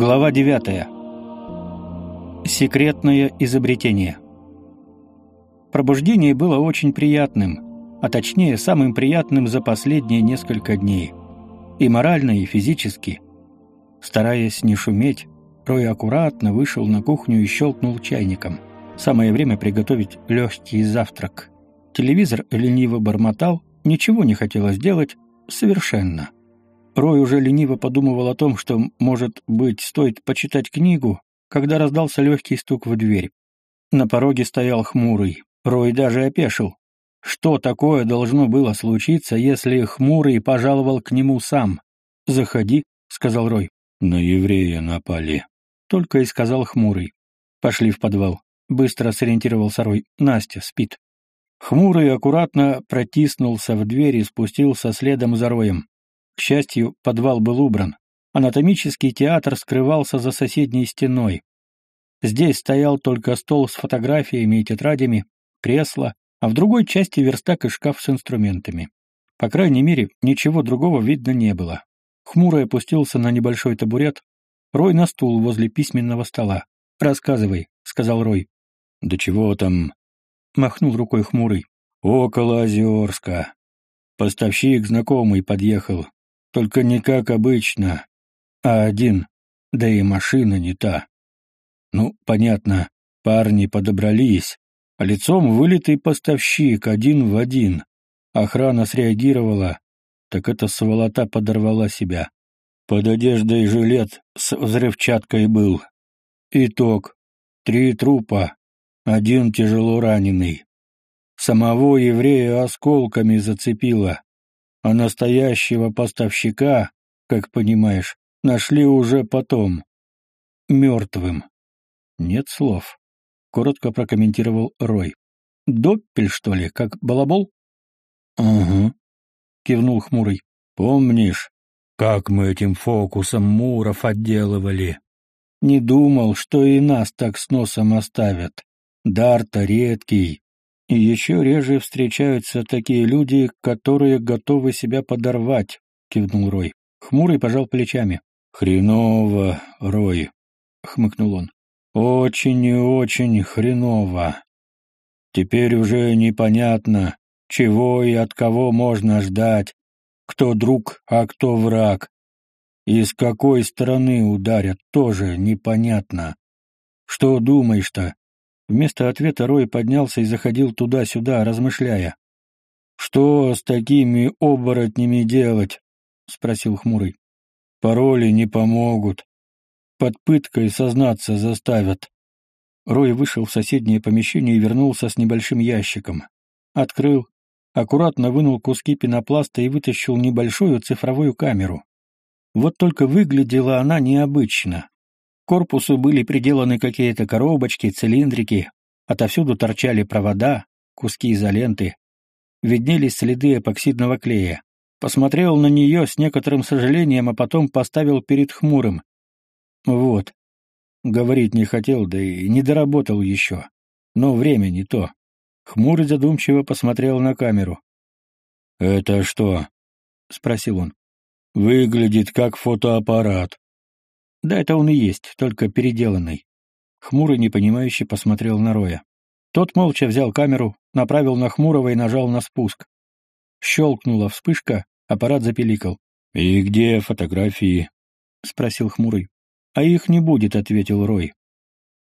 Глава 9. Секретное изобретение. Пробуждение было очень приятным, а точнее самым приятным за последние несколько дней. И морально, и физически. Стараясь не шуметь, Рой аккуратно вышел на кухню и щелкнул чайником. Самое время приготовить легкий завтрак. Телевизор лениво бормотал, ничего не хотелось делать, совершенно. Рой уже лениво подумывал о том, что, может быть, стоит почитать книгу, когда раздался легкий стук в дверь. На пороге стоял хмурый. Рой даже опешил. Что такое должно было случиться, если хмурый пожаловал к нему сам? «Заходи», — сказал Рой. «На еврея напали», — только и сказал хмурый. Пошли в подвал. Быстро сориентировался Рой. Настя спит. Хмурый аккуратно протиснулся в дверь и спустился следом за Роем. К счастью, подвал был убран. Анатомический театр скрывался за соседней стеной. Здесь стоял только стол с фотографиями и тетрадями, кресло, а в другой части верстак и шкаф с инструментами. По крайней мере, ничего другого видно не было. Хмурый опустился на небольшой табурет, Рой на стул возле письменного стола. «Рассказывай», — сказал Рой. «Да чего там?» — махнул рукой Хмурый. «Около Озерска. Поставщик знакомый подъехал. Только не как обычно, а один, да и машина не та. Ну, понятно, парни подобрались, а лицом вылитый поставщик один в один. Охрана среагировала, так эта сволота подорвала себя. Под одеждой жилет с взрывчаткой был. Итог. Три трупа, один тяжело раненый. Самого еврея осколками зацепило а настоящего поставщика, как понимаешь, нашли уже потом. Мертвым. Нет слов. Коротко прокомментировал Рой. Доппель, что ли, как балабол? Угу. Кивнул хмурый. Помнишь, как мы этим фокусом муров отделывали? Не думал, что и нас так с носом оставят. Дар-то редкий, и еще реже встречаются такие люди, которые готовы себя подорвать, кивнул Рой. Хмурый пожал плечами. Хреново, Рой, хмыкнул он. Очень и очень хреново. Теперь уже непонятно, чего и от кого можно ждать, кто друг, а кто враг. И с какой стороны ударят, тоже непонятно. Что думаешь-то? Вместо ответа Рой поднялся и заходил туда-сюда, размышляя. «Что с такими оборотнями делать?» — спросил Хмурый. «Пароли не помогут. Под пыткой сознаться заставят». Рой вышел в соседнее помещение и вернулся с небольшим ящиком. Открыл, аккуратно вынул куски пенопласта и вытащил небольшую цифровую камеру. Вот только выглядела она необычно корпусу были приделаны какие-то коробочки, цилиндрики, отовсюду торчали провода, куски изоленты. Виднелись следы эпоксидного клея. Посмотрел на нее с некоторым сожалением, а потом поставил перед хмурым. Вот. Говорить не хотел, да и не доработал еще. Но время не то. Хмурый задумчиво посмотрел на камеру. «Это что?» — спросил он. «Выглядит как фотоаппарат. Да, это он и есть, только переделанный. Хмурый непонимающе посмотрел на Роя. Тот молча взял камеру, направил на Хмурого и нажал на спуск. Щелкнула вспышка, аппарат запеликал. «И где фотографии?» — спросил Хмурый. «А их не будет», — ответил Рой.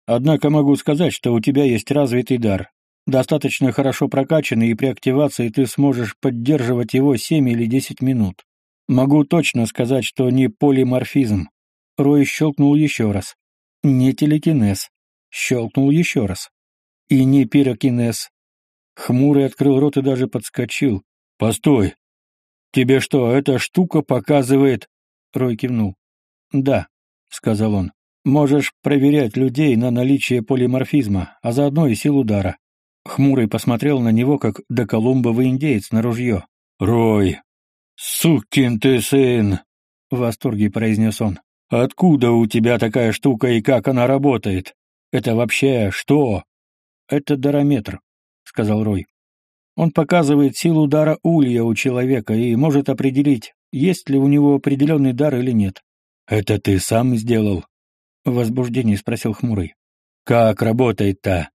«Однако могу сказать, что у тебя есть развитый дар. Достаточно хорошо прокачанный, и при активации ты сможешь поддерживать его семь или десять минут. Могу точно сказать, что не полиморфизм. Рой щелкнул еще раз. Не телекинез. Щелкнул еще раз. И не пирокинез. Хмурый открыл рот и даже подскочил. «Постой! Тебе что, эта штука показывает?» Рой кивнул. «Да», — сказал он. «Можешь проверять людей на наличие полиморфизма, а заодно и силу удара». Хмурый посмотрел на него, как доколумбовый индеец на ружье. «Рой! Сукин ты сын!» — в восторге произнес он. Откуда у тебя такая штука и как она работает? Это вообще что? Это дарометр, сказал Рой. Он показывает силу удара улья у человека и может определить, есть ли у него определенный дар или нет. Это ты сам сделал? — в возбуждении спросил Хмурый. «Как работает-то?»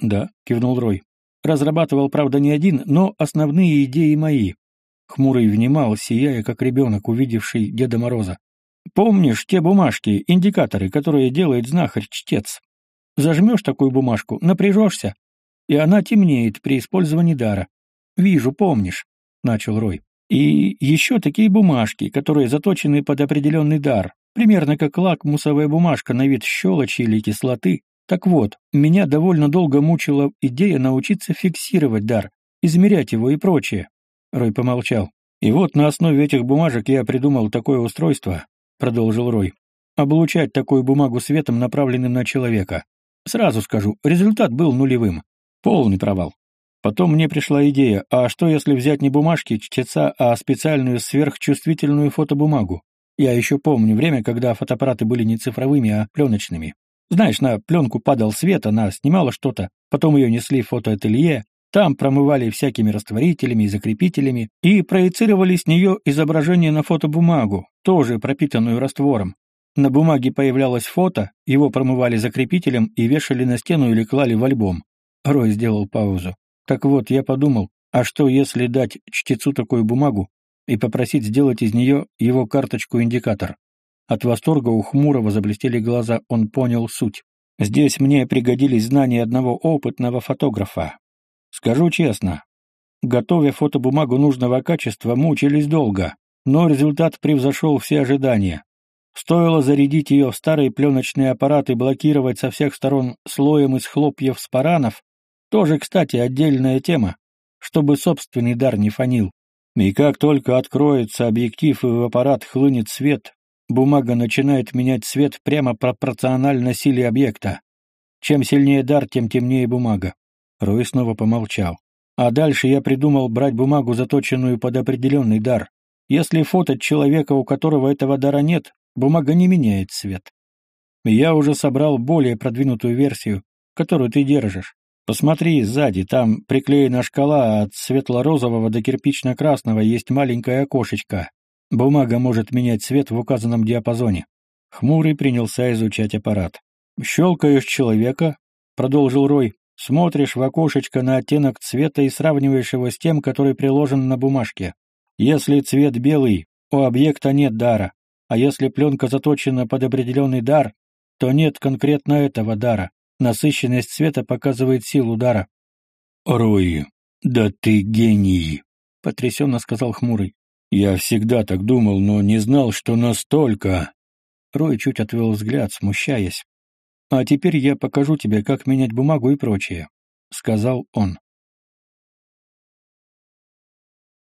«Да», — кивнул Рой. «Разрабатывал, правда, не один, но основные идеи мои». Хмурый внимал, сияя, как ребенок, увидевший Деда Мороза. «Помнишь те бумажки, индикаторы, которые делает знахарь-чтец? Зажмешь такую бумажку, напряжешься, и она темнеет при использовании дара. Вижу, помнишь», — начал Рой. «И еще такие бумажки, которые заточены под определенный дар, примерно как лакмусовая бумажка на вид щелочи или кислоты, так вот, меня довольно долго мучила идея научиться фиксировать дар, измерять его и прочее. Рой помолчал. И вот на основе этих бумажек я придумал такое устройство, продолжил Рой. Облучать такую бумагу светом, направленным на человека. Сразу скажу, результат был нулевым. Полный провал. Потом мне пришла идея, а что если взять не бумажки чтеца, а специальную сверхчувствительную фотобумагу? Я еще помню время, когда фотоаппараты были не цифровыми, а пленочными. Знаешь, на пленку падал свет, она снимала что-то, потом ее несли в фотоателье, там промывали всякими растворителями и закрепителями и проецировали с нее изображение на фотобумагу, тоже пропитанную раствором. На бумаге появлялось фото, его промывали закрепителем и вешали на стену или клали в альбом. Рой сделал паузу. Так вот, я подумал, а что если дать чтецу такую бумагу и попросить сделать из нее его карточку-индикатор? От восторга у Хмурого заблестели глаза, он понял суть. Здесь мне пригодились знания одного опытного фотографа. Скажу честно, готовя фотобумагу нужного качества, мучились долго, но результат превзошел все ожидания. Стоило зарядить ее в старый пленочный аппарат и блокировать со всех сторон слоем из хлопьев спаранов, тоже, кстати, отдельная тема, чтобы собственный дар не фонил. И как только откроется объектив и в аппарат хлынет свет, Бумага начинает менять цвет прямо пропорционально силе объекта. Чем сильнее дар, тем темнее бумага. Рой снова помолчал. А дальше я придумал брать бумагу, заточенную под определенный дар. Если фото человека, у которого этого дара нет, бумага не меняет цвет. Я уже собрал более продвинутую версию, которую ты держишь. Посмотри, сзади, там приклеена шкала от светло-розового до кирпично-красного, есть маленькое окошечко. Бумага может менять цвет в указанном диапазоне. Хмурый принялся изучать аппарат. «Щелкаешь человека», — продолжил Рой, — «смотришь в окошечко на оттенок цвета и сравниваешь его с тем, который приложен на бумажке. Если цвет белый, у объекта нет дара, а если пленка заточена под определенный дар, то нет конкретно этого дара. Насыщенность цвета показывает силу дара». «Рой, да ты гений!» — потрясенно сказал Хмурый. Я всегда так думал, но не знал, что настолько. Рой чуть отвел взгляд, смущаясь. «А теперь я покажу тебе, как менять бумагу и прочее», — сказал он.